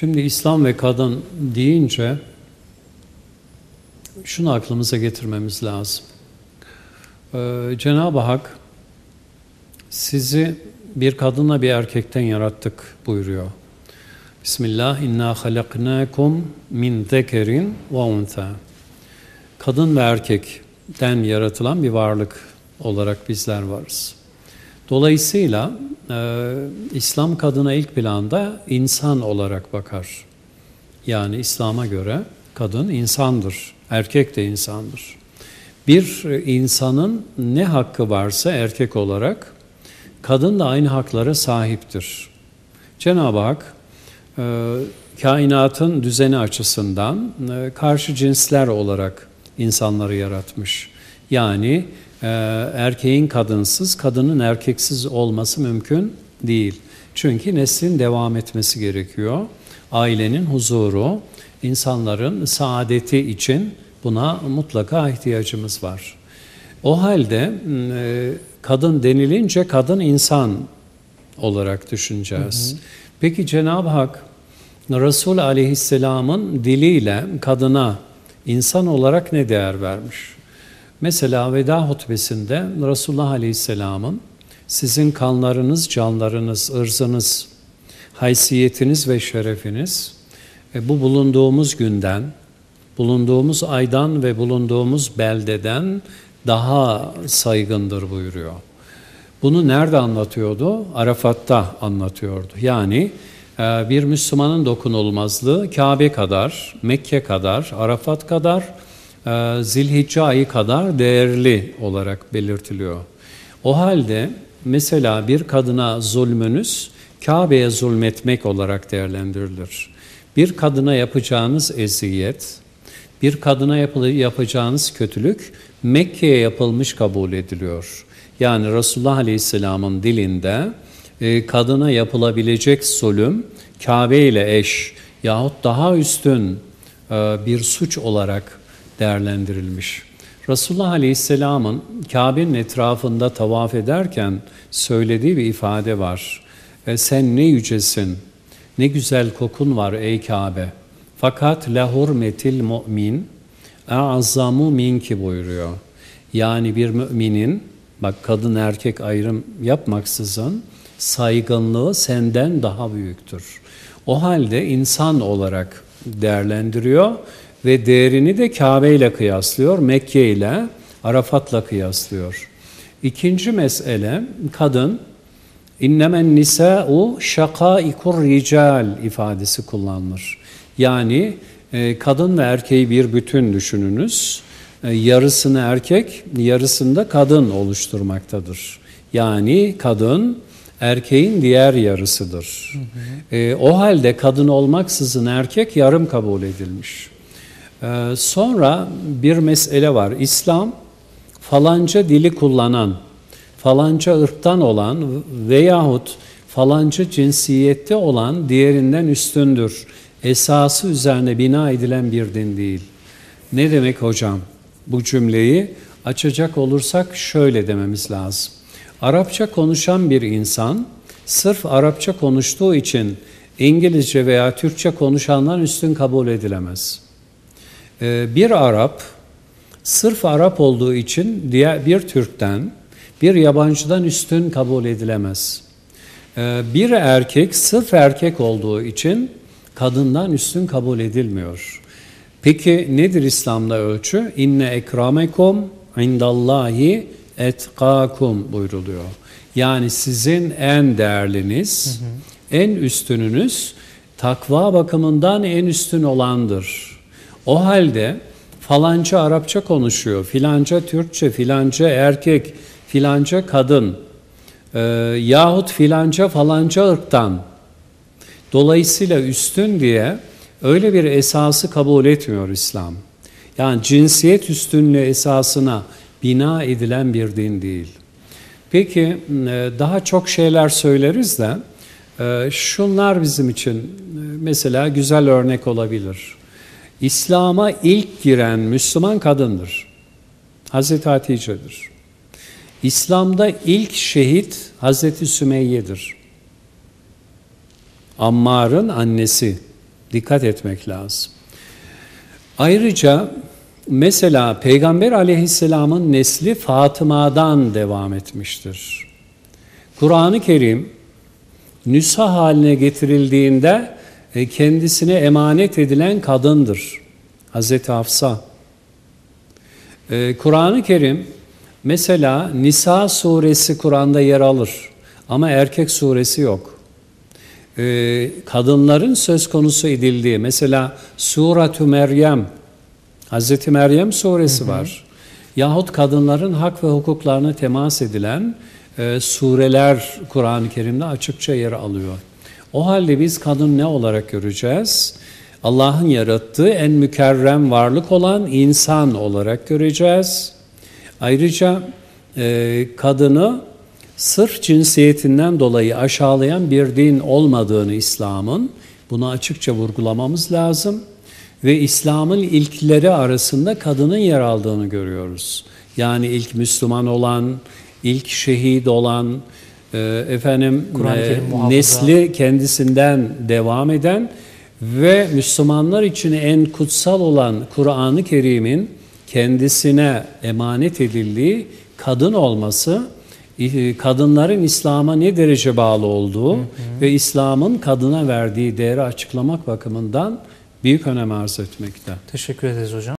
Şimdi İslam ve kadın deyince şunu aklımıza getirmemiz lazım. Ee, Cenab-ı Hak sizi bir kadınla bir erkekten yarattık buyuruyor. Bismillah inna halaknakum min zekerin ve untha. Kadın ve erkekten yaratılan bir varlık olarak bizler varız. Dolayısıyla e, İslam kadına ilk planda insan olarak bakar. Yani İslam'a göre kadın insandır, erkek de insandır. Bir insanın ne hakkı varsa erkek olarak kadın da aynı haklara sahiptir. Cenab-ı Hak e, kainatın düzeni açısından e, karşı cinsler olarak insanları yaratmış. Yani e, erkeğin kadınsız, kadının erkeksiz olması mümkün değil. Çünkü neslin devam etmesi gerekiyor. Ailenin huzuru, insanların saadeti için buna mutlaka ihtiyacımız var. O halde e, kadın denilince kadın insan olarak düşüneceğiz. Hı hı. Peki Cenab-ı Hak Resul Aleyhisselam'ın diliyle kadına insan olarak ne değer vermiş? Mesela veda hutbesinde Resulullah Aleyhisselam'ın sizin kanlarınız, canlarınız, ırzınız, haysiyetiniz ve şerefiniz e, bu bulunduğumuz günden, bulunduğumuz aydan ve bulunduğumuz beldeden daha saygındır buyuruyor. Bunu nerede anlatıyordu? Arafat'ta anlatıyordu. Yani e, bir Müslümanın dokunulmazlığı Kabe kadar, Mekke kadar, Arafat kadar, Zilhicce ayı kadar değerli olarak belirtiliyor. O halde mesela bir kadına zulmünüz Kabe'ye zulmetmek olarak değerlendirilir. Bir kadına yapacağınız eziyet, bir kadına yapacağınız kötülük Mekke'ye yapılmış kabul ediliyor. Yani Resulullah Aleyhisselam'ın dilinde e, kadına yapılabilecek zulüm Kabe ile eş yahut daha üstün e, bir suç olarak değerlendirilmiş. Resulullah Aleyhisselam'ın Kabe'nin etrafında tavaf ederken söylediği bir ifade var. E, sen ne yücesin, ne güzel kokun var ey Kabe. Fakat la hurmetil mu'min a'azzamu minki buyuruyor. Yani bir müminin bak kadın erkek ayrım yapmaksızın saygınlığı senden daha büyüktür. O halde insan olarak değerlendiriyor ve değerini de Kabe ile kıyaslıyor, Mekke ile, Arafat'la kıyaslıyor. İkinci mesele kadın innemen nisa'u şakaikur rical ifadesi kullanılır. Yani e, kadın ve erkeği bir bütün düşününüz. E, yarısını erkek, yarısını da kadın oluşturmaktadır. Yani kadın erkeğin diğer yarısıdır. Hı hı. E, o halde kadın olmaksızın erkek yarım kabul edilmiş. E, sonra bir mesele var. İslam falanca dili kullanan, falanca ırktan olan veyahut falanca cinsiyette olan diğerinden üstündür. Esası üzerine bina edilen bir din değil. Ne demek hocam? Bu cümleyi açacak olursak şöyle dememiz lazım. Arapça konuşan bir insan sırf Arapça konuştuğu için İngilizce veya Türkçe konuşandan üstün kabul edilemez. Ee, bir Arap sırf Arap olduğu için diğer bir Türk'ten, bir yabancıdan üstün kabul edilemez. Ee, bir erkek sırf erkek olduğu için kadından üstün kabul edilmiyor. Peki nedir İslam'da ölçü? İnne ekramekum indallahi etkakum buyruluyor. Yani sizin en değerliniz, hı hı. en üstününüz takva bakımından en üstün olandır. O halde falanca Arapça konuşuyor, filanca Türkçe, filanca erkek, filanca kadın e, yahut filanca falanca ırktan. Dolayısıyla üstün diye öyle bir esası kabul etmiyor İslam. Yani cinsiyet üstünlüğü esasına bina edilen bir din değil. Peki e, daha çok şeyler söyleriz de e, şunlar bizim için e, mesela güzel örnek olabilir. İslam'a ilk giren Müslüman kadındır. Hazreti Hatice'dir. İslam'da ilk şehit Hazreti Sümeyye'dir. Ammar'ın annesi Dikkat etmek lazım. Ayrıca mesela Peygamber aleyhisselamın nesli Fatıma'dan devam etmiştir. Kur'an-ı Kerim nüsa haline getirildiğinde kendisine emanet edilen kadındır. Hazreti Hafsa. E, Kur'an-ı Kerim mesela Nisa suresi Kur'an'da yer alır ama erkek suresi yok. E, kadınların söz konusu edildiği mesela Suratü Meryem Hazreti Meryem suresi var. Yahut kadınların hak ve hukuklarına temas edilen e, sureler Kur'an-ı Kerim'de açıkça yer alıyor. O halde biz kadın ne olarak göreceğiz? Allah'ın yarattığı en mükerrem varlık olan insan olarak göreceğiz. Ayrıca e, kadını sırf cinsiyetinden dolayı aşağılayan bir din olmadığını İslam'ın bunu açıkça vurgulamamız lazım ve İslam'ın ilkleri arasında kadının yer aldığını görüyoruz. Yani ilk Müslüman olan, ilk şehit olan, e, efendim e, nesli kendisinden devam eden ve Müslümanlar için en kutsal olan Kur'an-ı Kerim'in kendisine emanet edildiği kadın olması, e, kadınların İslam'a ne derece bağlı olduğu ve İslam'ın kadına verdiği değeri açıklamak bakımından büyük önem arz etmekte. Teşekkür ederiz hocam.